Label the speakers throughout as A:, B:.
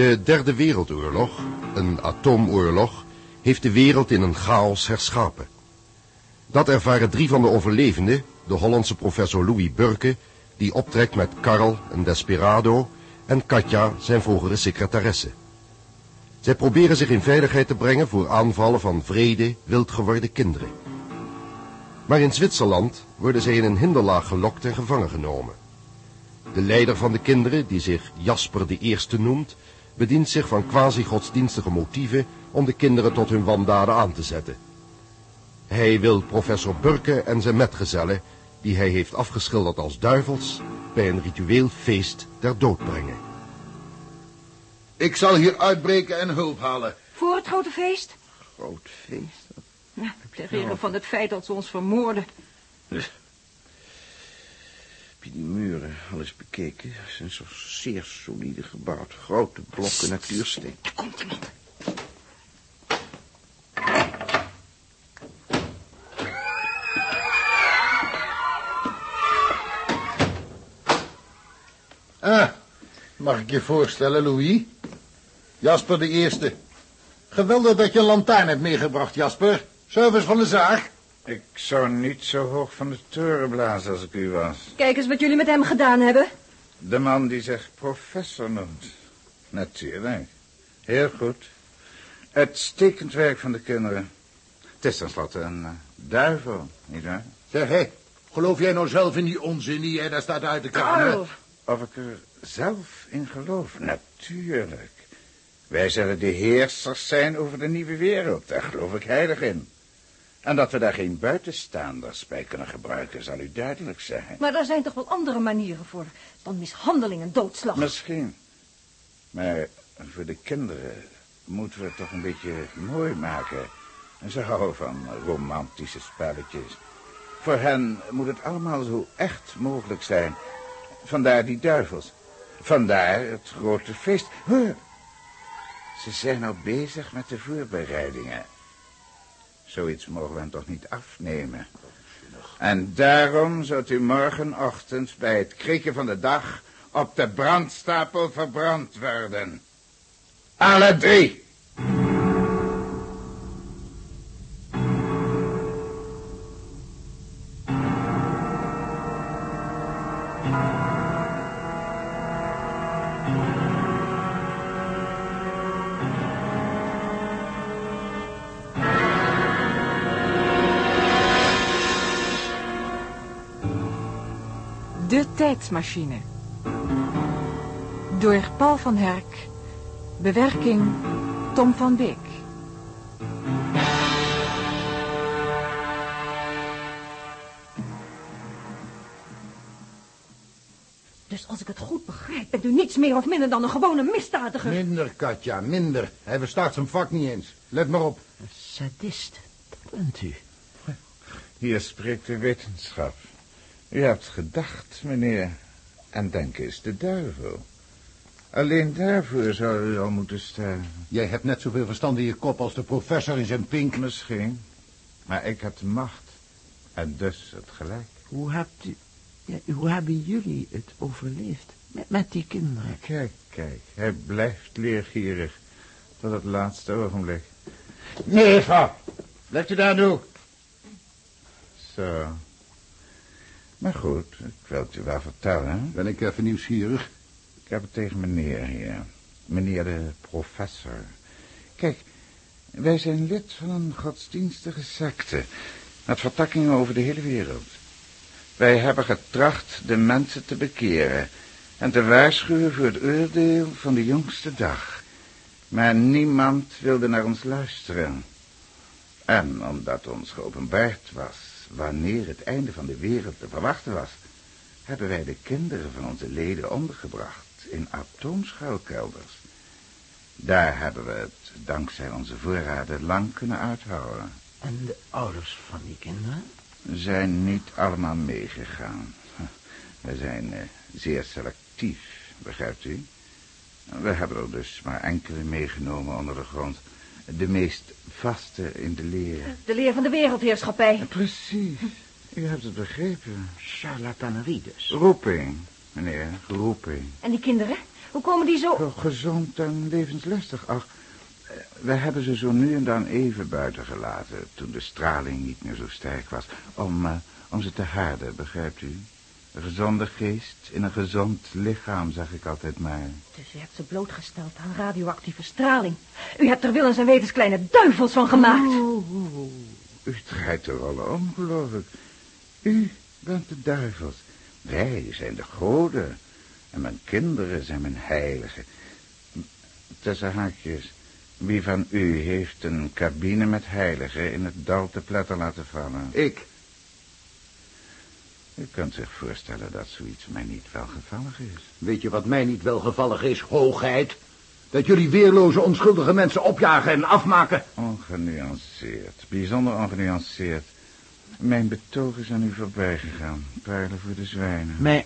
A: De derde wereldoorlog, een atoomoorlog, heeft de wereld in een chaos herschapen. Dat ervaren drie van de overlevenden, de Hollandse professor Louis Burke, die optrekt met Karl, een desperado, en Katja, zijn vroegere secretaresse. Zij proberen zich in veiligheid te brengen voor aanvallen van vrede, wild geworden kinderen. Maar in Zwitserland worden zij in een hinderlaag gelokt en gevangen genomen. De leider van de kinderen, die zich Jasper de Eerste noemt, bedient zich van quasi-godsdienstige motieven om de kinderen tot hun wandaden aan te zetten. Hij wil professor Burke en zijn metgezellen, die hij heeft afgeschilderd als duivels, bij een ritueel feest ter dood brengen.
B: Ik zal hier uitbreken en hulp halen.
C: Voor het grote feest?
B: Groot feest?
C: Ja, we plegeren van het feit dat ze ons vermoorden.
B: Heb je die muren al eens bekeken? Ze zijn zo zeer solide gebouwd. Grote blokken natuursteen.
C: Er komt iemand.
D: Ah, mag ik je voorstellen, Louis? Jasper de Eerste. Geweldig dat je een lantaarn hebt meegebracht, Jasper. Service van de zaak.
E: Ik zou niet zo hoog van de toren blazen als ik u was.
C: Kijk eens wat jullie met hem gedaan hebben.
E: De man die zich professor noemt. Natuurlijk. Heel goed. Uitstekend werk van de kinderen. Het is tenslotte een uh, duivel, nietwaar?
D: Zeg, hé, geloof jij nou zelf in die onzin die jij daar staat uit de kamer?
E: Of ik er zelf in geloof? Natuurlijk. Wij zullen de heersers zijn over de nieuwe wereld. Daar geloof ik heilig in. En dat we daar geen buitenstaanders bij kunnen gebruiken, zal u duidelijk zijn.
C: Maar er zijn toch wel andere manieren voor dan mishandeling en doodslag?
E: Misschien. Maar voor de kinderen moeten we het toch een beetje mooi maken. En ze houden van romantische spelletjes. Voor hen moet het allemaal zo echt mogelijk zijn. Vandaar die duivels. Vandaar het grote feest. Huh. Ze zijn al bezig met de voorbereidingen. Zoiets mogen we hen toch niet afnemen. En daarom zult u morgenochtend bij het krieken van de dag op de brandstapel verbrand worden. Alle drie.
F: De tijdsmachine. Door Paul van Herk. Bewerking Tom van Beek.
C: Dus als ik het goed begrijp, bent u niets meer of minder dan een gewone misdadiger.
D: Minder, Katja, minder. Hij verstaat zijn vak niet eens. Let maar op.
B: Sadist, dat bent u.
E: Hier spreekt de wetenschap. U hebt gedacht, meneer. En denken is de duivel. Alleen daarvoor zou u al moeten staan.
D: Jij hebt net zoveel verstand in je kop als de professor in zijn pink.
E: Misschien. Maar ik heb de macht. En dus het gelijk.
B: Hoe hebt u... Ja, hoe hebben jullie het overleefd? Met, met die kinderen?
E: Kijk, kijk. Hij blijft leergierig. Tot het laatste ogenblik. Nee. Blijft u daar nu. Zo. Maar goed, ik wil het u wel vertellen.
D: Ben ik even nieuwsgierig?
E: Ik heb het tegen meneer hier. Meneer de professor. Kijk, wij zijn lid van een godsdienstige secte. Met vertakkingen over de hele wereld. Wij hebben getracht de mensen te bekeren. En te waarschuwen voor het oordeel van de jongste dag. Maar niemand wilde naar ons luisteren. En omdat ons geopenbaard was wanneer het einde van de wereld te verwachten was, hebben wij de kinderen van onze leden ondergebracht in atoomschuilkelders. Daar hebben we het, dankzij onze voorraden, lang kunnen uithouden.
B: En de ouders van die kinderen?
E: Zijn niet allemaal meegegaan. We zijn uh, zeer selectief, begrijpt u? We hebben er dus maar enkele meegenomen onder de grond. De meest vaste in de leer.
C: De leer van de wereldheerschappij.
E: Precies. U hebt het begrepen.
B: Charlatanerie dus.
E: Roeping, meneer, roeping.
C: En die kinderen? Hoe komen die zo...
E: Zo gezond en levenslustig. Ach, eh, we hebben ze zo nu en dan even buiten gelaten... toen de straling niet meer zo sterk was. Om, eh, om ze te harden, begrijpt u? Een gezonde geest in een gezond lichaam, zeg ik altijd maar.
C: Dus u hebt ze blootgesteld aan radioactieve straling. U hebt er willens en wetens kleine duivels van gemaakt.
E: Oh, u draait de rollen om, geloof ik. U bent de duivels. Wij zijn de goden. En mijn kinderen zijn mijn heiligen. Tussen haakjes. Wie van u heeft een cabine met heiligen in het dal te pletter laten vallen?
D: Ik.
E: U kunt zich voorstellen dat zoiets mij niet welgevallig is.
G: Weet je wat mij niet welgevallig is, hoogheid? Dat jullie weerloze onschuldige mensen opjagen en afmaken.
E: Ongenuanceerd, bijzonder ongenuanceerd. Mijn betoog is aan u voorbij gegaan. Paarden voor de zwijnen.
B: Maar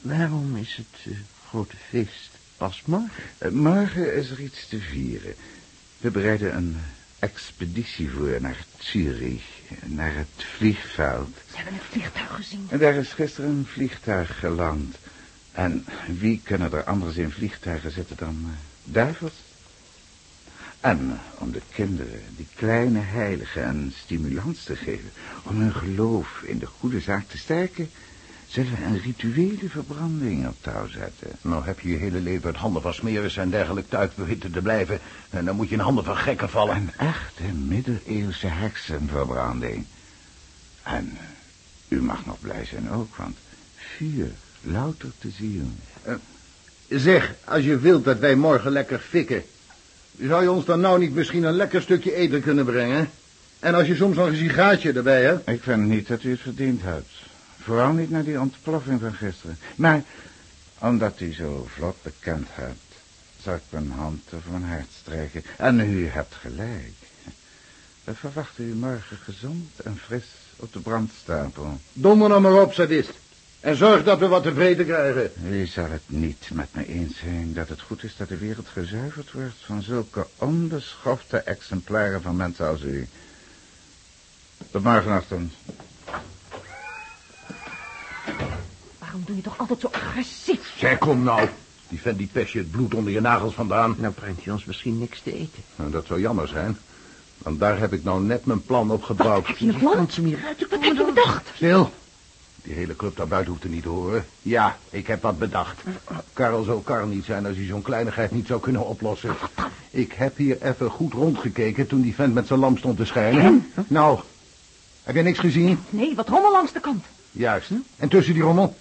B: waarom is het eh, grote feest pas morgen?
E: Eh, morgen is er iets te vieren. We bereiden een expeditie voor naar Zurich, naar het vliegveld.
C: Ze hebben het vliegtuig gezien.
E: En daar is gisteren een vliegtuig geland. En wie kunnen er anders in vliegtuigen zitten dan eh, duivels? En eh, om de kinderen, die kleine heiligen, een stimulans te geven... om hun geloof in de goede zaak te sterken... zullen we een rituele verbranding op touw zetten.
G: Nou heb je je hele leven uit handen van smeris en dergelijk tuig weten te blijven. En dan moet je in handen van gekken vallen.
E: Een echte middeleeuwse heksenverbranding. En eh, u mag nog blij zijn ook, want vuur, louter te zien.
G: Zeg, als je wilt dat wij morgen lekker fikken... zou je ons dan nou niet misschien een lekker stukje eten kunnen brengen? En als je soms nog een sigaartje erbij hebt...
E: Ik vind niet dat u het verdiend hebt. Vooral niet naar die ontploffing van gisteren. Maar omdat u zo vlot bekend hebt... zal ik mijn hand over mijn hart strijken. En u hebt gelijk. We verwachten u morgen gezond en fris op de brandstapel.
G: Donder nou maar op, sadist. En zorg dat we wat te vreten krijgen.
E: U zal het niet met me eens zijn dat het goed is dat de wereld gezuiverd wordt van zulke onbeschofte exemplaren van mensen als u. Tot morgenochtend.
C: Waarom doe je toch altijd zo agressief?
G: Zeg, kom nou. Die vent die pest je het bloed onder je nagels vandaan.
B: Nou brengt hij ons misschien niks te eten.
G: Nou, dat zou jammer zijn. Want daar heb ik nou net mijn plan op gebouwd.
C: Heb je een plan? Wat heb je bedacht?
G: Stil. Die hele club daar buiten hoeft er niet te horen. Ja, ik heb wat bedacht. Karel zou Karl niet zijn als hij zo'n kleinigheid niet zou kunnen oplossen. Ik heb hier even goed rondgekeken toen die vent met zijn lamp stond te schijnen. Nou, heb je niks gezien?
C: Nee, wat rommel langs de kant.
G: Juist. En tussen die rommel?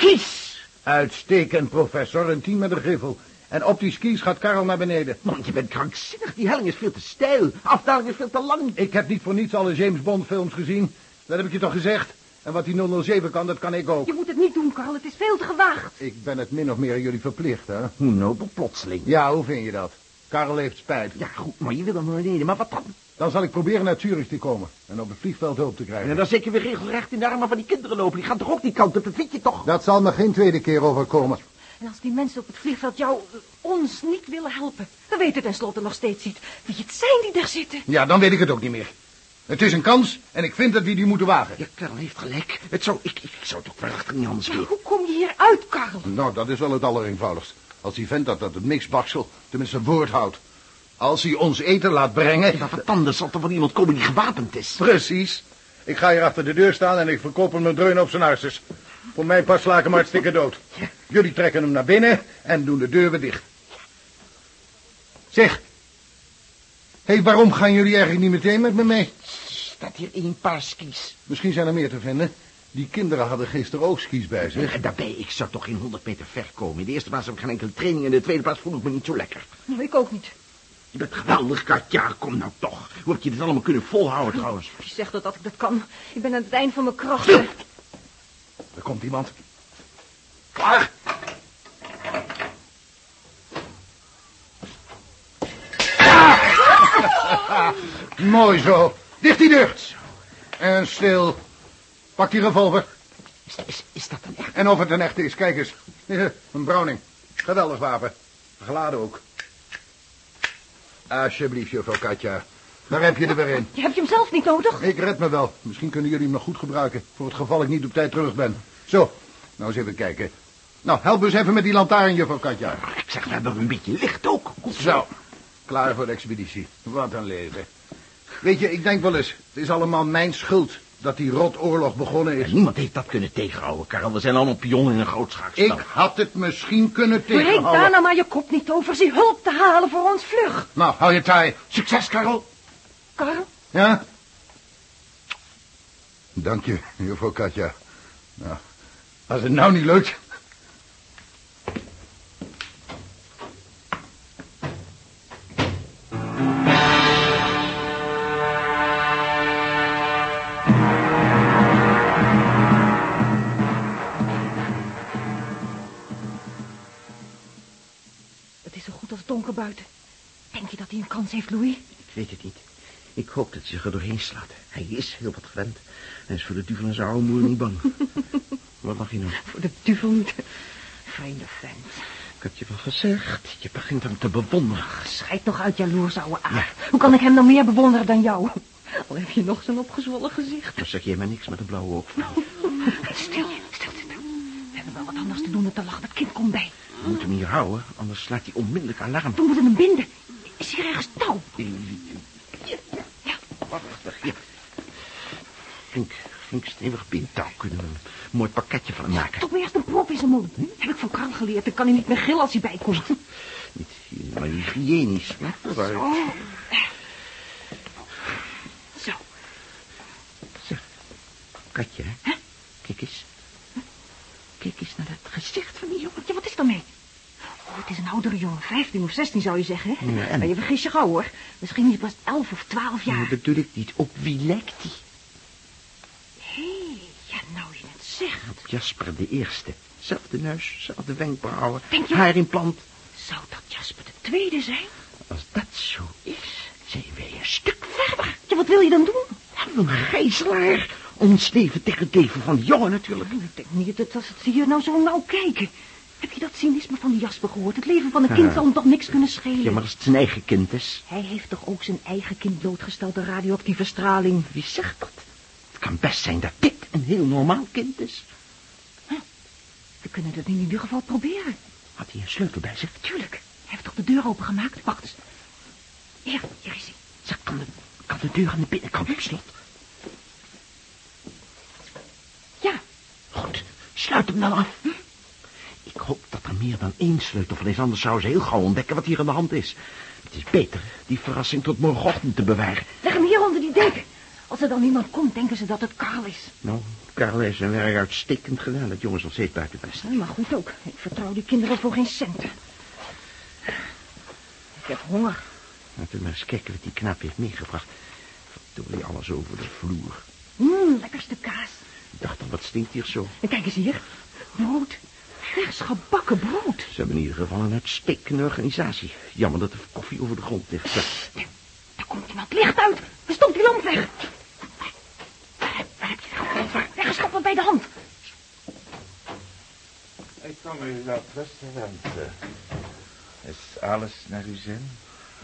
B: Skis!
G: Uitstekend, professor. Een team met een griffel. En op die skis gaat Karel naar beneden.
B: Man, je bent krankzinnig. Die helling is veel te steil. Afdaling is veel te lang.
G: Ik heb niet voor niets alle James Bond films gezien. Dat heb ik je toch gezegd? En wat die 007 kan, dat kan ik ook.
C: Je moet het niet doen, Karl. Het is veel te gewaagd.
G: Ik ben het min of meer aan jullie verplicht, hè?
B: Hoe nobel plotseling.
G: Ja, hoe vind je dat? Karel heeft spijt.
B: Ja, goed, maar je wil dan naar beneden. Maar wat dan?
G: Dan zal ik proberen naar Zurich te komen. En op het vliegveld hulp te krijgen.
B: En dan zeker weer regelrecht in de armen van die kinderen lopen. Die gaan toch ook die kant op, dat weet je toch?
G: Dat zal me geen tweede keer overkomen.
C: En als die mensen op het vliegveld jou, eh, ons niet willen helpen... we weten tenslotte nog steeds niet wie het zijn die daar zitten.
G: Ja, dan weet ik het ook niet meer. Het is een kans en ik vind dat we die moeten wagen.
B: Ja, Karel heeft gelijk. Het zou, ik, ik zou het ook waarachtig niet anders
C: Ja,
B: willen.
C: hoe kom je hier uit, Karl?
G: Nou, dat is wel het allereenvoudigst. Als die vent dat, dat het mixbaksel tenminste woord houdt. Als hij ons eten laat brengen...
B: Maar wat anders zal er van iemand komen die gewapend is.
G: Precies. Ik ga hier achter de deur staan en ik verkoop hem een dreun op zijn hartjes. Voor mij pas sla ik hem hartstikke dood. Jullie trekken hem naar binnen en doen de deur weer dicht. Zeg. Hé, hey, waarom gaan jullie eigenlijk niet meteen met me mee?
B: Staat hier één paar skis.
G: Misschien zijn er meer te vinden. Die kinderen hadden gisteren ook skis bij zich.
B: En daarbij, ik zou toch geen 100 meter ver komen. In de eerste plaats heb ik geen enkele training. In de tweede plaats voel ik me niet zo lekker.
C: Nou, ik ook niet.
B: Je bent geweldig, Katja. Kom nou toch. Hoe heb je dit allemaal kunnen volhouden trouwens?
C: Wie zegt dat, dat ik dat kan? Ik ben aan het eind van mijn krachten.
G: Er komt iemand.
B: Klaar?
G: Mooi zo. Dicht die deur. En stil. Pak die revolver.
B: Is, is, is dat een echt?
G: En of het een echte is, kijk eens. Een Browning. Geweldig wapen. Geladen ook. Alsjeblieft, juffrouw Katja. Daar heb je er weer in.
C: Je hebt je hem zelf niet nodig.
G: Ik red me wel. Misschien kunnen jullie hem nog goed gebruiken. Voor het geval ik niet op tijd terug ben. Zo, nou eens even kijken. Nou, help eens even met die lantaarn, juffrouw Katja.
B: Ik zeg, we hebben een beetje licht ook.
G: Zo, klaar voor de expeditie. Wat een leven. Weet je, ik denk wel eens, het is allemaal mijn schuld dat die rotoorlog begonnen is.
B: En niemand heeft dat kunnen tegenhouden, Karel. We zijn allemaal pionnen in een groot schaakspel.
G: Ik had het misschien kunnen
C: Breek daar
G: tegenhouden.
C: nou maar je kop niet over. Zie hulp te halen voor ons vlug.
G: Nou, hou je taai.
B: Succes, Karel.
C: Karl,
G: Ja? Dank je, juffrouw Katja. Nou, als het nou niet lukt...
C: buiten. Denk je dat hij een kans heeft, Louis?
B: Ik weet het niet. Ik hoop dat hij zich er doorheen slaat. Hij is heel wat gewend. Hij is voor de duvel en zijn oude moeder niet bang. wat mag je nou?
C: Voor de duvel niet. Fijne vent.
B: Ik heb je wel gezegd. Je begint hem te bewonderen.
C: Schijt toch uit jaloers, ouwe aard. Hoe kan ik hem nou meer bewonderen dan jou? Al heb je nog zo'n opgezwollen gezicht.
B: Dan zeg jij maar niks met een blauwe oog.
C: Stil, stil, stil. We hebben wel wat anders te doen dan te lachen. Het kind komt bij.
B: We moeten hem hier houden, anders slaat hij onmiddellijk alarm.
C: We moeten hem binden. Is hier ergens touw?
B: Ja, wacht, wacht, hier. Flink, flink stevig bindtouw kunnen we een mooi pakketje van hem maken.
C: Toch maar eerst een prop in zijn mond. Heb ik van Karl geleerd. Dan kan hij niet meer gillen als hij bijkomt.
B: Niet, maar hygiënisch. hè?
C: Oh. Zo.
B: Zeg, katje, hè? Kijk eens. Kijk eens naar dat gezicht van die jongen.
C: Ja, wat is daarmee? Oh, het is een oudere jongen. 15 of 16 zou je zeggen, hè?
B: Ja, en?
C: Maar je vergis je gauw, hoor. Misschien is hij pas 11 of 12 jaar.
B: Dat bedoel ik niet. Op wie lijkt hij?
C: Hé, hey, ja, nou je het zegt.
B: Op Jasper de Eerste. Zelfde neus, zelfde wenkbrauwen,
C: Denk je-
B: haarimplant.
C: Zou dat Jasper de tweede zijn?
B: Als dat zo is, zijn wij een stuk verder.
C: Ja, wat wil je dan doen?
B: Een gijzelaar. Ons leven tegen het leven van de jongen natuurlijk.
C: Ik denk niet dat als het ze hier nou zo nauw kijken. Heb je dat cynisme van die Jasper gehoord? Het leven van een kind zal hem toch niks kunnen schelen?
B: Ja, maar als het zijn eigen kind is.
C: Hij heeft toch ook zijn eigen kind blootgesteld aan radioactieve straling?
B: Wie zegt dat? Het kan best zijn dat dit een heel normaal kind is.
C: We kunnen dat in ieder geval proberen.
B: Had hij een sleutel bij zich?
C: Tuurlijk. Hij heeft toch de deur opengemaakt? Wacht eens. Hier, hier is hij.
B: Zeg, kan de, kan de deur aan de binnenkant op slot?
C: Ja,
B: Goed, sluit hem dan af. Ik hoop dat er meer dan één sleutel van is, anders zouden ze heel gauw ontdekken wat hier aan de hand is. Het is beter die verrassing tot morgenochtend te bewaren.
C: leg hem hier onder die deken. Als er dan iemand komt, denken ze dat het Karl is.
B: Nou, Karel heeft zijn werk uitstekend gedaan. Dat jongen is nog steeds buiten best.
C: Ja, maar goed ook. Ik vertrouw die kinderen voor geen cent. Ik heb honger.
B: Laten we maar eens kijken wat die knaap heeft meegebracht. Verdorie, alles over de vloer.
C: Mmm, lekkerste kaas.
B: Dacht al, wat stinkt hier zo?
C: En kijk eens hier. Brood. Vers gebakken brood.
B: Ze hebben in ieder geval een uitstekende organisatie. Jammer dat de koffie over de grond ligt.
C: Daar komt iemand licht uit. Stop die lamp weg. Waar, waar heb je? Waar? Weggestopt bij de hand.
E: Ik kom u dat restaurant. Is alles naar uw zin?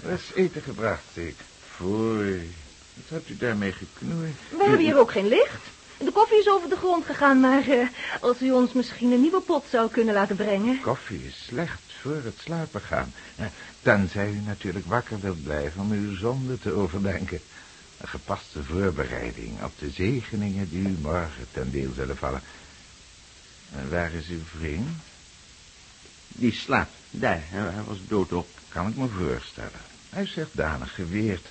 E: Er is eten gebracht, ik. Foei. Wat hebt u daarmee geknoeid?
C: We hebben hier ook geen licht. De koffie is over de grond gegaan, maar eh, als u ons misschien een nieuwe pot zou kunnen laten brengen.
E: Koffie is slecht voor het slapen gaan. Eh, Tenzij u natuurlijk wakker wilt blijven om uw zonde te overdenken. Een gepaste voorbereiding op de zegeningen die u morgen ten deel zullen vallen. En waar is uw vriend?
B: Die slaapt. Daar, hij was doodop.
E: Kan ik me voorstellen. Hij is zich danig geweerd.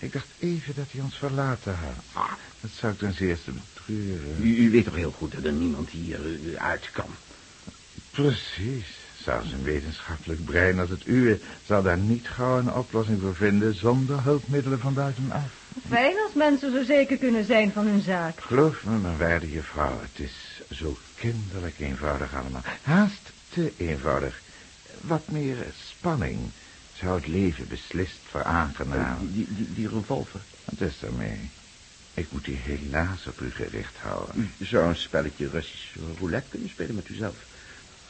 E: Ik dacht even dat hij ons verlaten had. Ah, dat zou ik ten zeerste betreuren.
B: U, u weet toch heel goed dat er niemand hier eh, uit kan.
E: Precies. Zelfs een wetenschappelijk brein als het uwe zal daar niet gauw een oplossing voor vinden zonder hulpmiddelen van buitenaf.
C: Fijn als mensen zo zeker kunnen zijn van hun zaak.
E: Geloof me, mijn waarde juffrouw, het is zo kinderlijk eenvoudig allemaal. Haast te eenvoudig. Wat meer spanning zou het leven beslist veraangenamen.
B: Die, die, die revolver.
E: Wat is daarmee? Ik moet die helaas op u gericht houden.
B: U zou een spelletje Russisch roulette kunnen spelen met uzelf.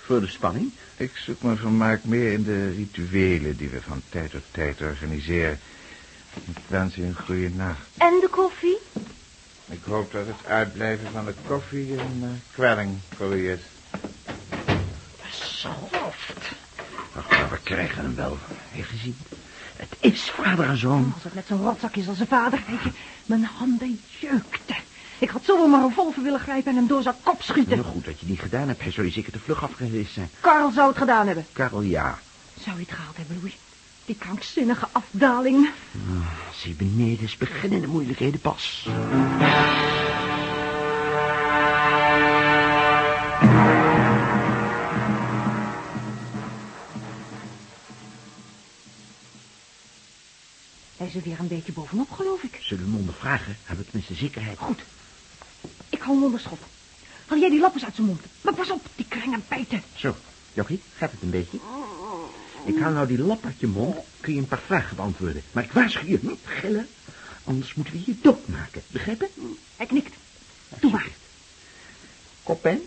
B: Voor de spanning.
E: Ik zoek mijn vermaak meer in de rituelen die we van tijd tot tijd organiseren. Ik wens u een goede nacht.
C: En de koffie?
E: Ik hoop dat het uitblijven van de koffie een eh, kwelling voor u is.
B: Schoft. Ach, maar we krijgen hem wel. Je gezien? Het is vader en zoon.
C: Als het met zo'n rotzak is als zijn vader, weet je, mijn handen jeukten. Ik had zo wel maar een revolver willen grijpen en hem door zijn kop schieten.
B: Nou, goed dat je niet gedaan hebt. Hij zou je zeker te vlug afgeweest zijn.
C: Karl zou het gedaan hebben.
B: Karel, ja.
C: Zou je het gehaald hebben, Louis? Die krankzinnige afdaling.
B: Zie beneden is beginnen de moeilijkheden pas.
C: Is er weer een beetje bovenop, geloof ik.
B: Zullen we hem ondervragen? Hebben we tenminste zekerheid?
C: Goed. Ik hou hem onder schot. Haal jij die lappers uit zijn mond. Maar pas op, die kringen bijten.
B: Zo, Jochie, gaat het een beetje? Ik haal nou die lap uit je mond. Kun je een paar vragen beantwoorden. Maar ik waarschuw je niet gillen. Anders moeten we je doodmaken. Begrepen?
C: Hij knikt. Doe maar.
B: Koppen?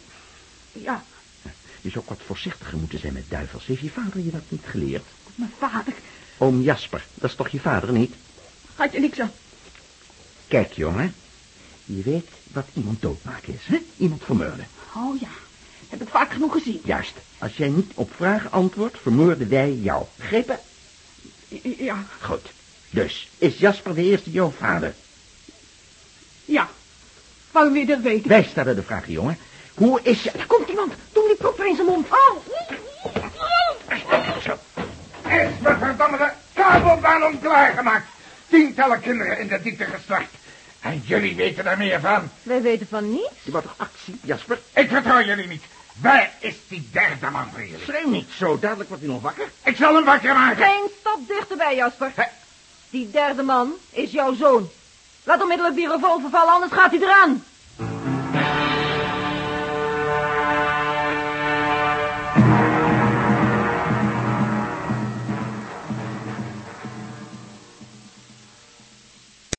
C: Ja,
B: Je zou ook wat voorzichtiger moeten zijn met duivels. Heeft je vader je dat niet geleerd?
C: mijn vader.
B: Oom Jasper, dat is toch je vader niet?
C: Gaat je niks aan.
B: Kijk, jongen. Je weet wat iemand doodmaken is, hè? Iemand vermoorden.
C: Oh ja, heb ik vaak genoeg gezien.
B: Juist. Als jij niet op vragen antwoordt, vermoorden wij jou. Begrepen?
C: Ja,
B: Goed. Dus, is Jasper de eerste jouw vader?
C: ja. Wou je dat weten?
B: Wij stellen de vraag, jongen. Hoe is je...
C: Er komt iemand. Doe die proppen in zijn mond. Oh.
B: Zo.
E: Is me verdomme de kabelbaan onklaargemaakt. Tientallen kinderen in de diepte geslacht. En jullie weten er meer van.
C: Wij weten van niets.
B: Je wordt toch actie, Jasper?
E: Ik vertrouw jullie niet. Waar is die derde man voor jullie?
B: Schreeuw niet zo. Dadelijk wordt hij nog wakker.
E: Ik zal hem wakker maken.
C: Geen stap dichterbij, Jasper. Die derde man is jouw zoon. Laat onmiddellijk die revolver vallen, anders gaat hij eraan.